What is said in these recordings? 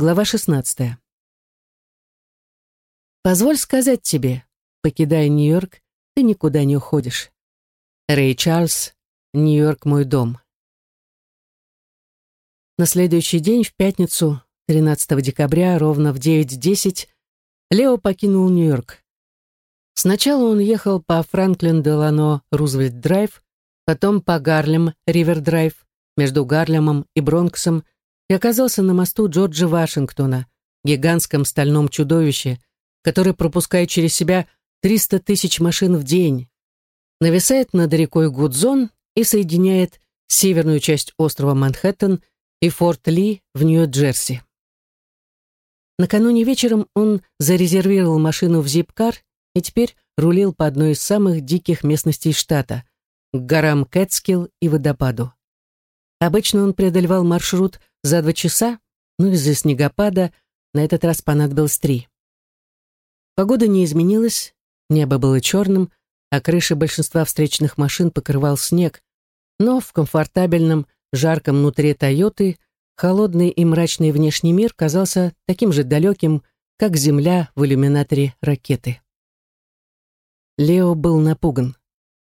Глава 16. Позволь сказать тебе, покидая Нью-Йорк, ты никуда не уходишь. Рэй Чарльз, Нью-Йорк мой дом. На следующий день, в пятницу, 13 декабря, ровно в 9.10, Лео покинул Нью-Йорк. Сначала он ехал по Франклин-Делано Рузвельт-Драйв, потом по Гарлем-Ривер-Драйв, между Гарлемом и Бронксом, и оказался на мосту Джорджа Вашингтона, гигантском стальном чудовище, который пропускает через себя 300 тысяч машин в день, нависает над рекой Гудзон и соединяет северную часть острова Манхэттен и Форт Ли в Нью-Джерси. Накануне вечером он зарезервировал машину в зипкар и теперь рулил по одной из самых диких местностей штата, к горам Кэтскилл и водопаду. Обычно он преодолевал маршрут за два часа, но из-за снегопада на этот раз понадобилось три. Погода не изменилась, небо было черным, а крыши большинства встречных машин покрывал снег, но в комфортабельном, жарком внутри «Тойоты» холодный и мрачный внешний мир казался таким же далеким, как Земля в иллюминаторе ракеты. Лео был напуган.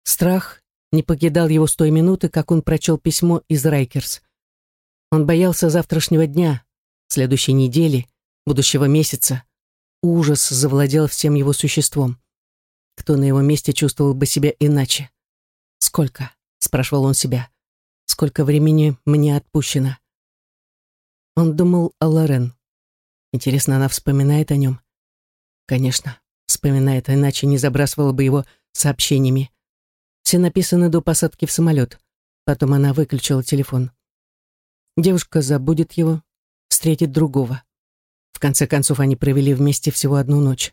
Страх не покидал его с той минуты, как он прочел письмо из Райкерс. Он боялся завтрашнего дня, следующей недели, будущего месяца. Ужас завладел всем его существом. Кто на его месте чувствовал бы себя иначе? «Сколько?» — спрашивал он себя. «Сколько времени мне отпущено?» Он думал о Лорен. Интересно, она вспоминает о нем? Конечно, вспоминает, иначе не забрасывала бы его сообщениями. Все написаны до посадки в самолет. Потом она выключила телефон. Девушка забудет его, встретит другого. В конце концов, они провели вместе всего одну ночь.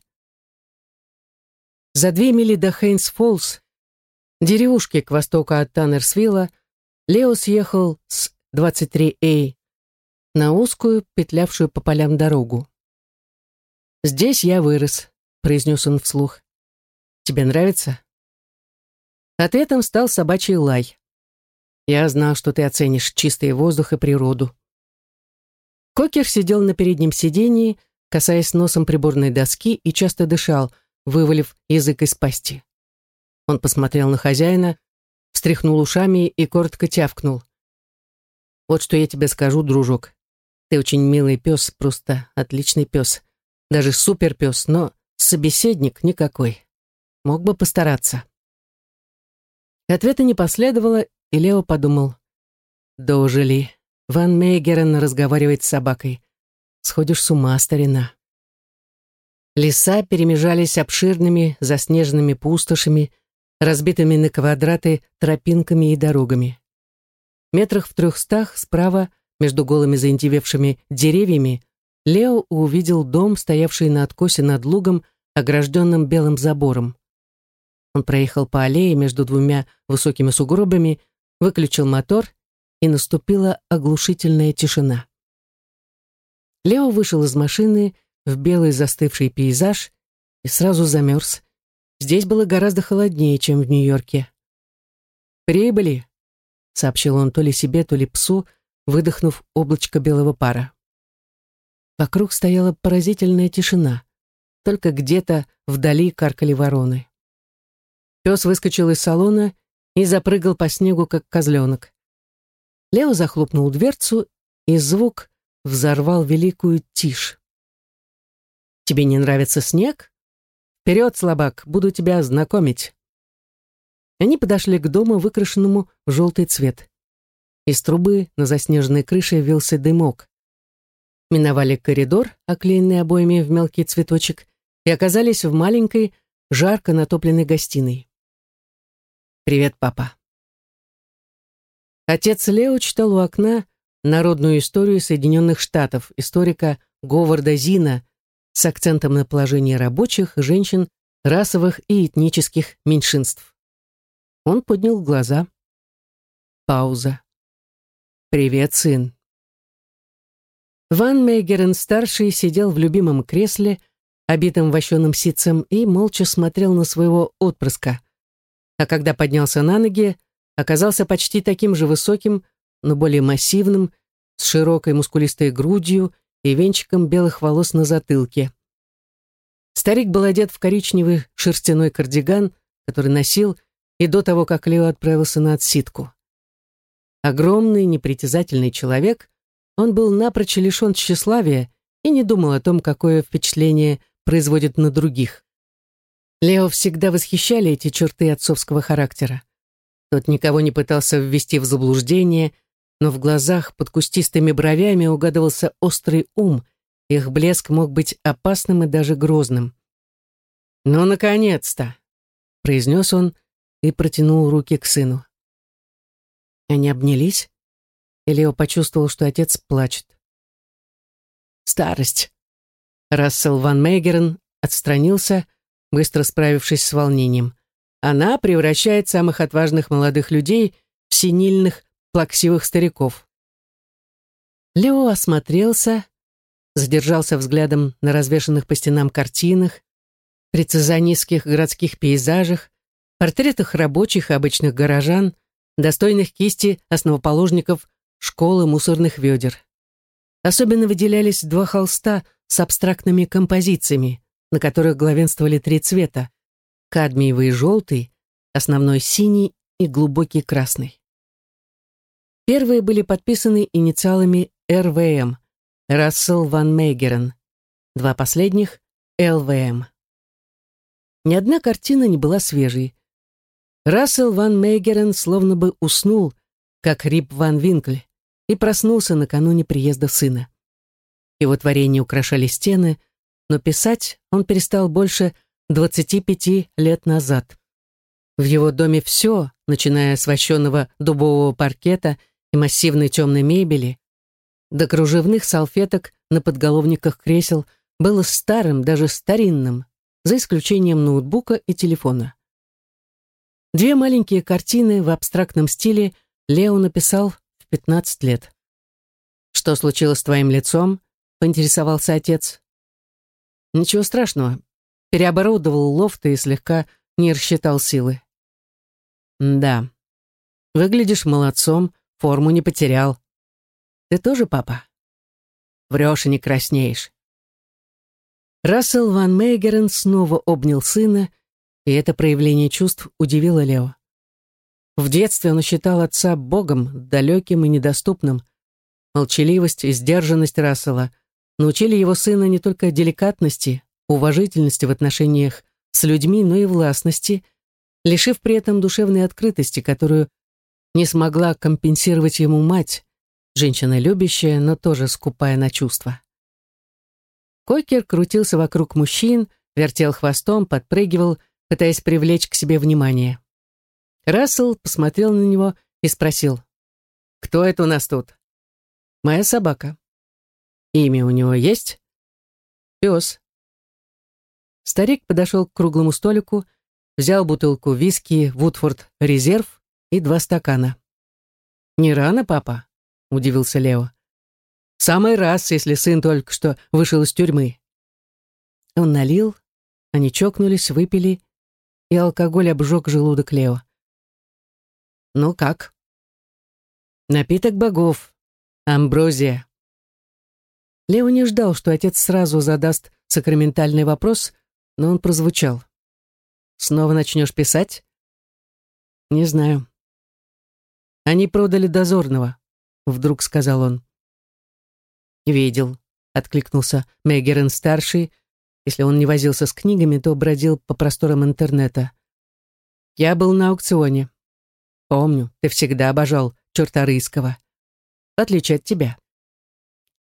За две мили до Хейнс-Фоллс, деревушки к востоку от Таннерсвилла, Лео съехал с 23А на узкую, петлявшую по полям дорогу. «Здесь я вырос», — произнес он вслух. «Тебе нравится?» Ответом стал собачий лай. Я знал, что ты оценишь чистый воздух и природу. Кокер сидел на переднем сидении, касаясь носом приборной доски и часто дышал, вывалив язык из пасти. Он посмотрел на хозяина, встряхнул ушами и коротко тявкнул. «Вот что я тебе скажу, дружок. Ты очень милый пес, просто отличный пес. Даже суперпес, но собеседник никакой. Мог бы постараться». Ответа не последовало, и Лео подумал. «Дожили. Ван Мейгерен разговаривает с собакой. Сходишь с ума, старина». Леса перемежались обширными заснеженными пустошами, разбитыми на квадраты тропинками и дорогами. Метрах в трехстах справа, между голыми заиндевевшими деревьями, Лео увидел дом, стоявший на откосе над лугом, огражденным белым забором. Он проехал по аллее между двумя высокими сугробами, выключил мотор, и наступила оглушительная тишина. Лео вышел из машины в белый застывший пейзаж и сразу замерз. Здесь было гораздо холоднее, чем в Нью-Йорке. «Прибыли», — сообщил он то ли себе, то ли псу, выдохнув облачко белого пара. Вокруг стояла поразительная тишина. Только где-то вдали каркали вороны. Пес выскочил из салона и запрыгал по снегу, как козленок. Лео захлопнул дверцу, и звук взорвал великую тишь. «Тебе не нравится снег? Вперед, слабак, буду тебя знакомить». Они подошли к дому, выкрашенному в желтый цвет. Из трубы на заснеженной крыше вился дымок. Миновали коридор, оклеенный обоями в мелкий цветочек, и оказались в маленькой, жарко натопленной гостиной. «Привет, папа». Отец Лео читал у окна народную историю Соединенных Штатов, историка Говарда Зина с акцентом на положение рабочих, женщин, расовых и этнических меньшинств. Он поднял глаза. Пауза. «Привет, сын». Ван Мейгерен-старший сидел в любимом кресле, обитым вощеным ситцем, и молча смотрел на своего отпрыска — а когда поднялся на ноги, оказался почти таким же высоким, но более массивным, с широкой мускулистой грудью и венчиком белых волос на затылке. Старик был одет в коричневый шерстяной кардиган, который носил и до того, как Лео отправился на отсидку. Огромный, непритязательный человек, он был напрочь лишен тщеславия и не думал о том, какое впечатление производит на других. Лео всегда восхищали эти черты отцовского характера. Тот никого не пытался ввести в заблуждение, но в глазах под кустистыми бровями угадывался острый ум, их блеск мог быть опасным и даже грозным. «Ну, наконец-то!» — произнес он и протянул руки к сыну. Они обнялись, и Лео почувствовал, что отец плачет. Старость. Рассел Ван Мейгерен отстранился, быстро справившись с волнением. Она превращает самых отважных молодых людей в синильных, плаксивых стариков. Лео осмотрелся, задержался взглядом на развешанных по стенам картинах, прецизионистских городских пейзажах, портретах рабочих и обычных горожан, достойных кисти основоположников школы мусорных ведер. Особенно выделялись два холста с абстрактными композициями, на которых главенствовали три цвета – кадмиевый желтый, основной синий и глубокий красный. Первые были подписаны инициалами РВМ – Рассел Ван Мейгерен, два последних – ЛВМ. Ни одна картина не была свежей. Рассел Ван Мейгерен словно бы уснул, как Рип Ван Винкль, и проснулся накануне приезда сына. Его творения украшали стены, но писать он перестал больше 25 лет назад. В его доме все, начиная с вощенного дубового паркета и массивной темной мебели, до кружевных салфеток на подголовниках кресел, было старым, даже старинным, за исключением ноутбука и телефона. Две маленькие картины в абстрактном стиле Лео написал в 15 лет. «Что случилось с твоим лицом?» — поинтересовался отец. «Ничего страшного. Переоборудовал лофт и слегка не рассчитал силы». «Да. Выглядишь молодцом, форму не потерял. Ты тоже папа?» «Врешь и не краснеешь». Рассел Ван Мейгерен снова обнял сына и это проявление чувств удивило Лео. В детстве он считал отца богом, далеким и недоступным. Молчаливость и сдержанность Рассела научили его сына не только деликатности, уважительности в отношениях с людьми, но и властности, лишив при этом душевной открытости, которую не смогла компенсировать ему мать, женщина любящая, но тоже скупая на чувства. Койкер крутился вокруг мужчин, вертел хвостом, подпрыгивал, пытаясь привлечь к себе внимание. Рассел посмотрел на него и спросил, «Кто это у нас тут?» «Моя собака». «Имя у него есть?» «Пес». Старик подошел к круглому столику, взял бутылку виски «Вудфорд Резерв» и два стакана. «Не рано, папа?» — удивился Лео. «Самый раз, если сын только что вышел из тюрьмы». Он налил, они чокнулись, выпили и алкоголь обжег желудок Лео. «Ну как?» «Напиток богов. Амброзия». Лео не ждал, что отец сразу задаст сакраментальный вопрос, но он прозвучал. «Снова начнешь писать?» «Не знаю». «Они продали дозорного», — вдруг сказал он. «Видел», — откликнулся Мегерен-старший, если он не возился с книгами, то бродил по просторам интернета. Я был на аукционе. Помню, ты всегда обожал Чорторийского. В отличие от тебя.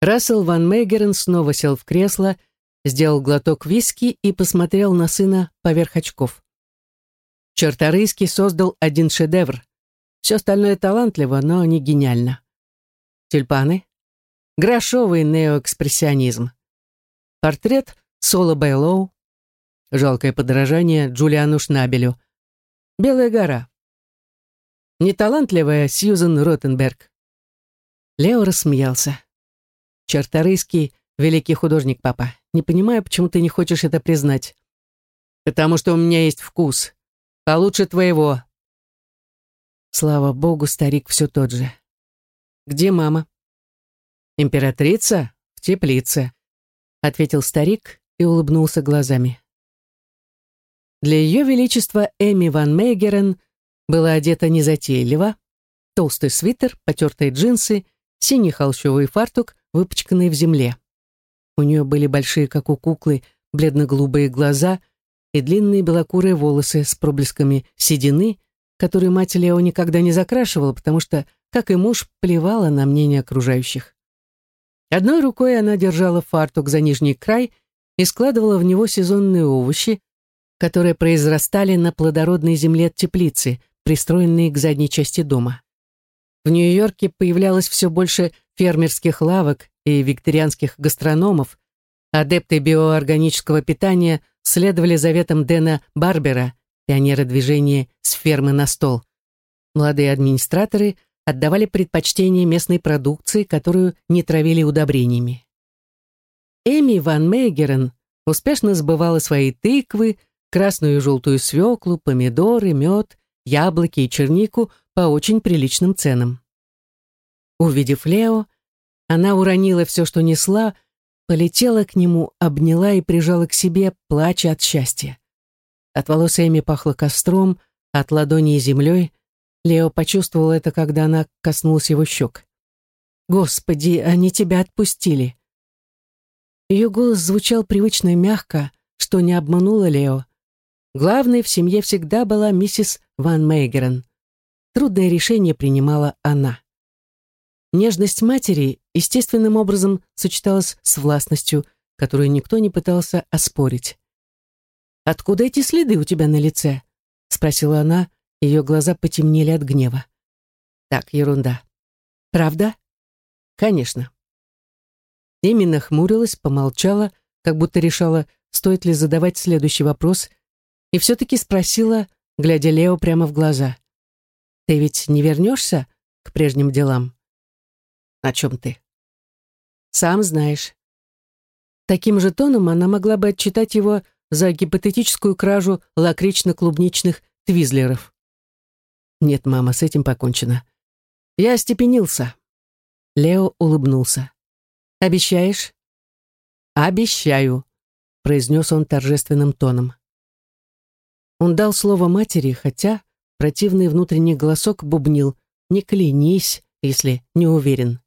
Рассел Ван Мейгерен снова сел в кресло, сделал глоток виски и посмотрел на сына поверх очков. Чорторийский создал один шедевр. Все остальное талантливо, но не гениально. Тюльпаны. Грошовый неоэкспрессионизм. Портрет Соло Байлоу, жалкое подражание Джулиану Шнабелю, Белая гора, неталантливая Сьюзен Ротенберг. Лео рассмеялся. Черторийский — великий художник, папа. Не понимаю, почему ты не хочешь это признать. Потому что у меня есть вкус. Получше твоего. Слава богу, старик все тот же. Где мама? Императрица? В теплице», — ответил старик и улыбнулся глазами. Для ее величества Эми ван Мейгерен была одета незатейливо, толстый свитер, потертые джинсы, синий холщовый фартук, выпачканный в земле. У нее были большие, как у куклы, бледно-голубые глаза и длинные белокурые волосы с проблесками седины, которые мать Лео никогда не закрашивала, потому что, как и муж, плевала на мнение окружающих. Одной рукой она держала фартук за нижний край и складывала в него сезонные овощи, которые произрастали на плодородной земле теплицы, пристроенной к задней части дома. В Нью-Йорке появлялось все больше фермерских лавок и викторианских гастрономов, адепты биоорганического питания следовали заветам Дэна Барбера, пионера движения «С фермы на стол». Молодые администраторы отдавали предпочтение местной продукции, которую не травили удобрениями. Эми Ван Мейгерен успешно сбывала свои тыквы, красную и желтую свеклу, помидоры, мед, яблоки и чернику по очень приличным ценам. Увидев Лео, она уронила все, что несла, полетела к нему, обняла и прижала к себе, плача от счастья. От волос Эми пахло костром, от ладони землей. Лео почувствовал это, когда она коснулась его щек. «Господи, они тебя отпустили!» Ее голос звучал привычно мягко, что не обмануло Лео. Главной в семье всегда была миссис Ван Мейгерен. Трудное решение принимала она. Нежность матери естественным образом сочеталась с властностью, которую никто не пытался оспорить. «Откуда эти следы у тебя на лице?» — спросила она, ее глаза потемнели от гнева. «Так, ерунда. Правда?» «Конечно». Именно хмурилась, помолчала, как будто решала, стоит ли задавать следующий вопрос, и все-таки спросила, глядя Лео прямо в глаза. «Ты ведь не вернешься к прежним делам?» «О чем ты?» «Сам знаешь». Таким же тоном она могла бы отчитать его за гипотетическую кражу лакрично-клубничных твизлеров. «Нет, мама, с этим покончено. Я остепенился». Лео улыбнулся. «Обещаешь?» «Обещаю», — произнес он торжественным тоном. Он дал слово матери, хотя противный внутренний голосок бубнил «Не клянись, если не уверен».